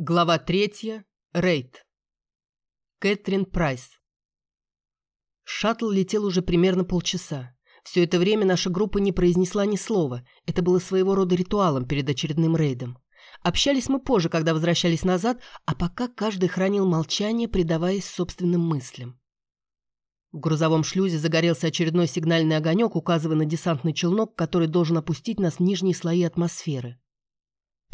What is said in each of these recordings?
Глава третья. Рейд. Кэтрин Прайс. Шаттл летел уже примерно полчаса. Все это время наша группа не произнесла ни слова. Это было своего рода ритуалом перед очередным рейдом. Общались мы позже, когда возвращались назад, а пока каждый хранил молчание, предаваясь собственным мыслям. В грузовом шлюзе загорелся очередной сигнальный огонек, указывая на десантный челнок, который должен опустить нас в нижние слои атмосферы.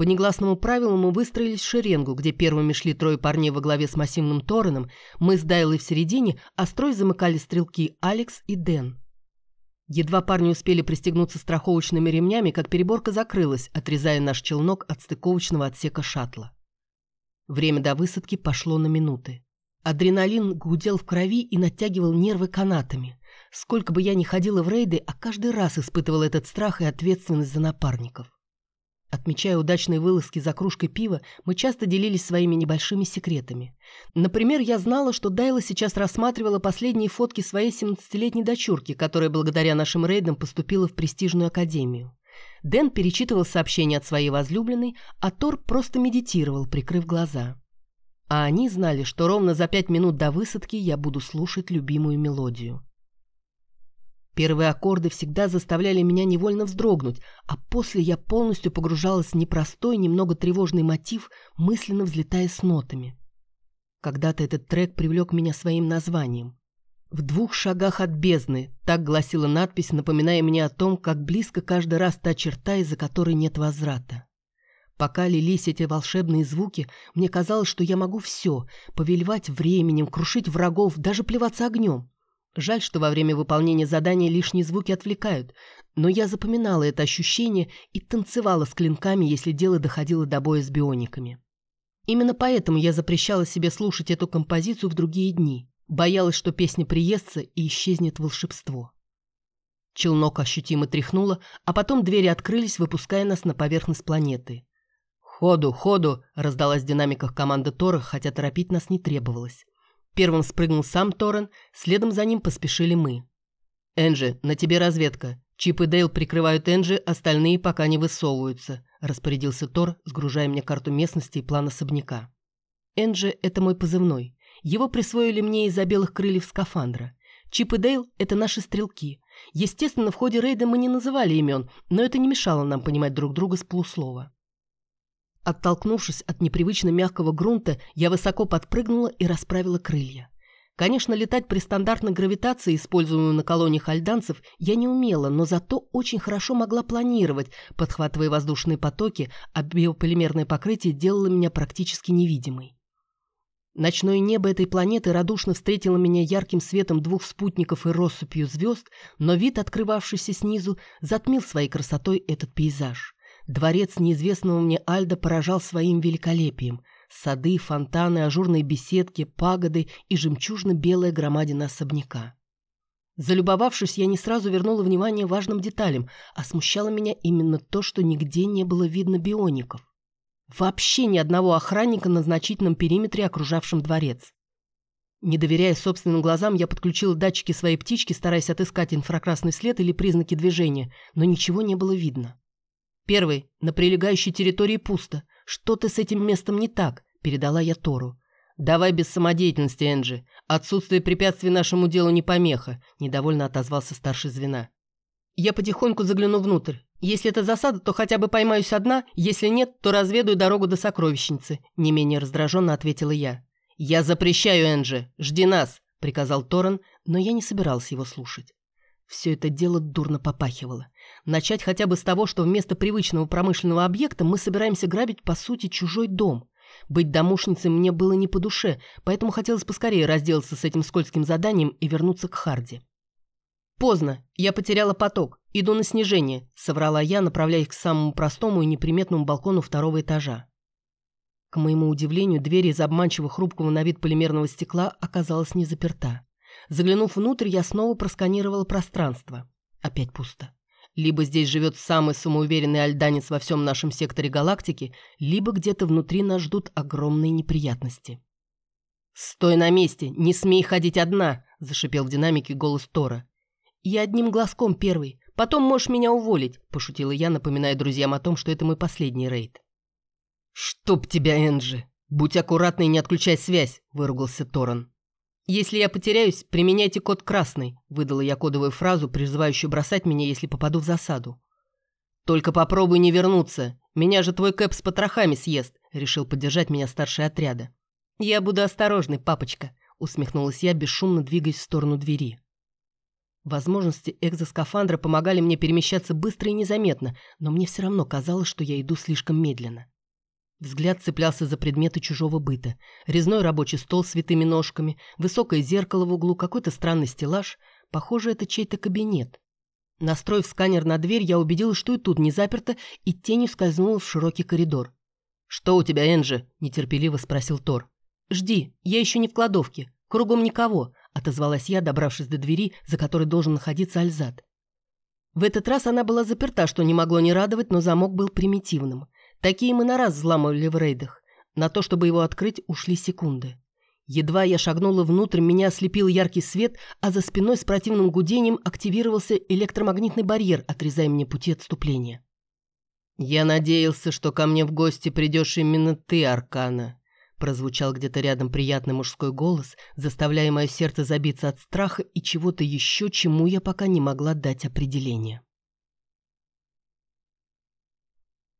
По негласному правилу мы выстроились в шеренгу, где первыми шли трое парней во главе с массивным Тореном, мы с Дайлой в середине, а строй замыкали стрелки Алекс и Дэн. Едва парни успели пристегнуться страховочными ремнями, как переборка закрылась, отрезая наш челнок от стыковочного отсека шаттла. Время до высадки пошло на минуты. Адреналин гудел в крови и натягивал нервы канатами. Сколько бы я ни ходила в рейды, а каждый раз испытывала этот страх и ответственность за напарников. Отмечая удачные вылазки за кружкой пива, мы часто делились своими небольшими секретами. Например, я знала, что Дайла сейчас рассматривала последние фотки своей 17-летней дочурки, которая благодаря нашим рейдам поступила в престижную академию. Дэн перечитывал сообщения от своей возлюбленной, а Тор просто медитировал, прикрыв глаза. А они знали, что ровно за пять минут до высадки я буду слушать любимую мелодию. Первые аккорды всегда заставляли меня невольно вздрогнуть, а после я полностью погружалась в непростой, немного тревожный мотив, мысленно взлетая с нотами. Когда-то этот трек привлек меня своим названием. «В двух шагах от бездны», так гласила надпись, напоминая мне о том, как близко каждый раз та черта, из-за которой нет возврата. Пока лились эти волшебные звуки, мне казалось, что я могу все — повелевать временем, крушить врагов, даже плеваться огнем. Жаль, что во время выполнения задания лишние звуки отвлекают, но я запоминала это ощущение и танцевала с клинками, если дело доходило до боя с биониками. Именно поэтому я запрещала себе слушать эту композицию в другие дни. Боялась, что песня приестся и исчезнет волшебство. Челнок ощутимо тряхнуло, а потом двери открылись, выпуская нас на поверхность планеты. «Ходу, ходу!» — раздалась в динамиках команда Тора, хотя торопить нас не требовалось. Первым спрыгнул сам Торрен, следом за ним поспешили мы. «Энджи, на тебе разведка. Чип и Дейл прикрывают Энджи, остальные пока не высовываются», распорядился Тор, сгружая мне карту местности и план особняка. Энджи – это мой позывной. Его присвоили мне из-за белых крыльев скафандра. Чип и Дейл – это наши стрелки. Естественно, в ходе рейда мы не называли имен, но это не мешало нам понимать друг друга с полуслова. Оттолкнувшись от непривычно мягкого грунта, я высоко подпрыгнула и расправила крылья. Конечно, летать при стандартной гравитации, используемой на колониях альданцев, я не умела, но зато очень хорошо могла планировать, подхватывая воздушные потоки, а биополимерное покрытие делало меня практически невидимой. Ночное небо этой планеты радушно встретило меня ярким светом двух спутников и россыпью звезд, но вид, открывавшийся снизу, затмил своей красотой этот пейзаж. Дворец неизвестного мне Альда поражал своим великолепием. Сады, фонтаны, ажурные беседки, пагоды и жемчужно-белая громадина особняка. Залюбовавшись, я не сразу вернула внимание важным деталям, а смущало меня именно то, что нигде не было видно биоников. Вообще ни одного охранника на значительном периметре, окружавшем дворец. Не доверяя собственным глазам, я подключила датчики своей птички, стараясь отыскать инфракрасный след или признаки движения, но ничего не было видно. Первый. На прилегающей территории пусто. Что-то с этим местом не так, передала я Тору. «Давай без самодеятельности, Энджи. Отсутствие препятствий нашему делу не помеха», – недовольно отозвался старший звена. «Я потихоньку загляну внутрь. Если это засада, то хотя бы поймаюсь одна, если нет, то разведаю дорогу до сокровищницы», – не менее раздраженно ответила я. «Я запрещаю, Энджи. Жди нас», – приказал Торрен, но я не собирался его слушать. Все это дело дурно попахивало. Начать хотя бы с того, что вместо привычного промышленного объекта мы собираемся грабить, по сути, чужой дом. Быть домушницей мне было не по душе, поэтому хотелось поскорее разделаться с этим скользким заданием и вернуться к Харди. «Поздно. Я потеряла поток. Иду на снижение», — соврала я, направляясь к самому простому и неприметному балкону второго этажа. К моему удивлению, дверь из обманчиво хрупкого на вид полимерного стекла оказалась не заперта. Заглянув внутрь, я снова просканировала пространство. Опять пусто. Либо здесь живет самый самоуверенный альданец во всем нашем секторе галактики, либо где-то внутри нас ждут огромные неприятности. «Стой на месте! Не смей ходить одна!» – зашипел в динамике голос Тора. «Я одним глазком первый. Потом можешь меня уволить», – пошутила я, напоминая друзьям о том, что это мой последний рейд. «Чтоб тебя, Энджи!» «Будь аккуратный и не отключай связь», – выругался Торан. «Если я потеряюсь, применяйте код красный», – выдала я кодовую фразу, призывающую бросать меня, если попаду в засаду. «Только попробуй не вернуться. Меня же твой кэп с потрохами съест», – решил поддержать меня старший отряда. «Я буду осторожный, папочка», – усмехнулась я, бесшумно двигаясь в сторону двери. Возможности экзоскафандра помогали мне перемещаться быстро и незаметно, но мне все равно казалось, что я иду слишком медленно. Взгляд цеплялся за предметы чужого быта. Резной рабочий стол с витыми ножками, высокое зеркало в углу, какой-то странный стеллаж. Похоже, это чей-то кабинет. Настроив сканер на дверь, я убедилась, что и тут не заперто, и тенью скользнула в широкий коридор. «Что у тебя, Энджи?» – нетерпеливо спросил Тор. «Жди, я еще не в кладовке. Кругом никого», – отозвалась я, добравшись до двери, за которой должен находиться Альзад. В этот раз она была заперта, что не могло не радовать, но замок был примитивным. Такие мы на раз взламывали в рейдах. На то, чтобы его открыть, ушли секунды. Едва я шагнула внутрь, меня ослепил яркий свет, а за спиной с противным гудением активировался электромагнитный барьер, отрезая мне пути отступления. «Я надеялся, что ко мне в гости придешь именно ты, Аркана», прозвучал где-то рядом приятный мужской голос, заставляя мое сердце забиться от страха и чего-то еще, чему я пока не могла дать определение.